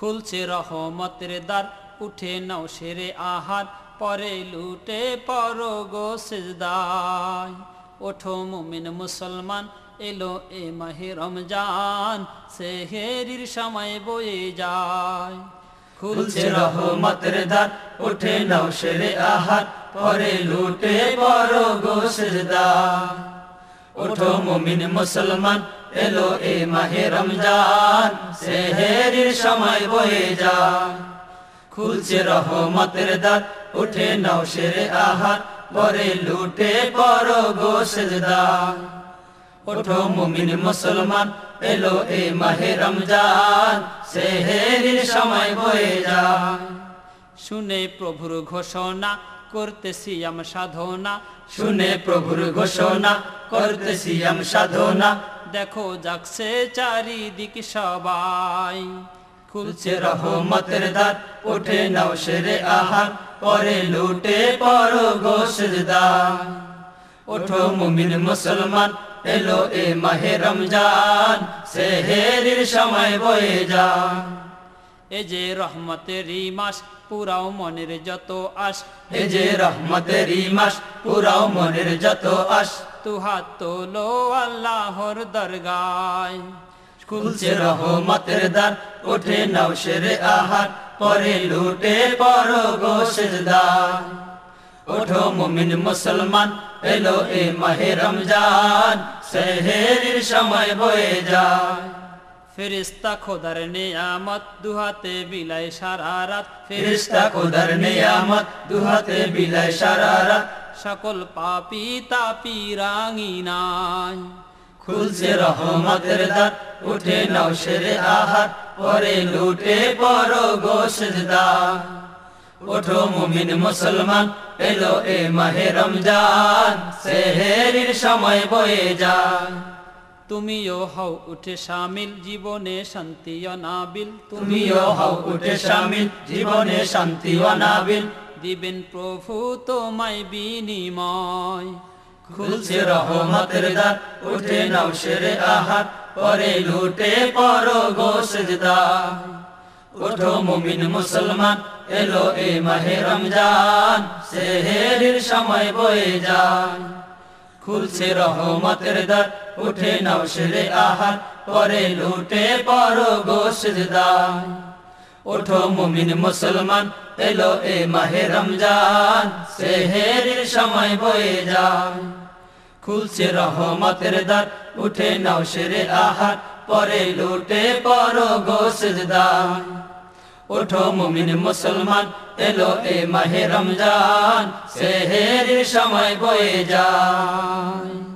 খুলছে রহমতের দ্বার, উঠে নাও সেরে আহার, পরে লুটে পর গো ওঠো মুমিন মুসলমান, এলো এ মাহে রমজান, সেহেরির সময় বয়ে যায়। খুলছে রহমতের দ্বার, উঠে নাও সেরে আহার, পরে লুটে বড় গোসদা ওঠো মুমিন মুসলমান এলো এ মাহে রমজান, সেহেরির সময় বয়ে যা খুলছে রহমতের দাঁত, উঠে নাও সেরে আহার পরে লুটে বড় গোসদা ওঠো মুমিন মুসলমান, এলো এ মাহে রমজান, সেহেরির সময় বয়ে যা শুনে প্রভুর ঘোষণা, করতেছি আম সাধনা। শুনে প্রভুর ঘোষণা, করতেছি আম সাধনা দেখো যাকছে চারিদিক সবাই। খুলছে রহমতের দ্বার ওঠে নাও সেরে আহার, পরে লুটে পর ওঠো মুমিন মুসলমান, এলো এ মাহে রমজান, সেহেরির সময় বয়ে যায় এ যে রহমতের মাস পুরাও মনের যত আস এ যে রহমতের মাস পুরাও মনের যত আস তুহাত তোলো আল্লাহর দরগায়। খুলছে রহমতের দ্বার ওঠে নাও সেরে আহার। পরে লুটে পর গোসদা ওঠো মুমিন মুসলমান এলো এ মাহে রমজান। সেহেরির সময় বয়ে যায়। ফেরিস্তা খোদার নেয়ামত দুহাতে বিলাই সারা রাত ফিরিস্তা খোদার নিয়ামত দুহাতে বিলায় সারারাত। সকল পাপি তাপি রাঙি নাই। খুলছে রহমতের দ্বার উঠে নাও সেরে আহার পরে লুটে পর গোসদা ওঠো মুমিন মুসলমান এলো এ মাহে রমজান সেহেরির সময় বয়ে যায়। তুমিও হও উঠে শামিল জীবনে শান্তি অনাবিল। তুমিও হও উঠে শামিল জীবনে শান্তি অনাবিল। দিবেন প্রভু তোমায় বিনিময়। খুলছে রহমতের দ্বার উঠে নাও সেরে আহার। পরে লুটে পর গোসজদা ওঠো মুমিন মুসলমান এলো এ মাহে রমজান। সেহেরির সময় বয়ে যায়। খুলছে রহমতের দ্বার, উঠে নাও সেরে আহার, পরে লুটে পর গোসজদা ওঠো মুমিন মুসলমান, এলো এ মাহে রমজান, সেহেরির সময় বয়ে যায়। খুলছে রহমতের দ্বার, উঠে নাও সেরে আহার, পরে লুটে পর গোসজদা ওঠো মুমিন মুসলমান এলো এ মাহে রমজান সেহেরির সময় বয়ে যায়।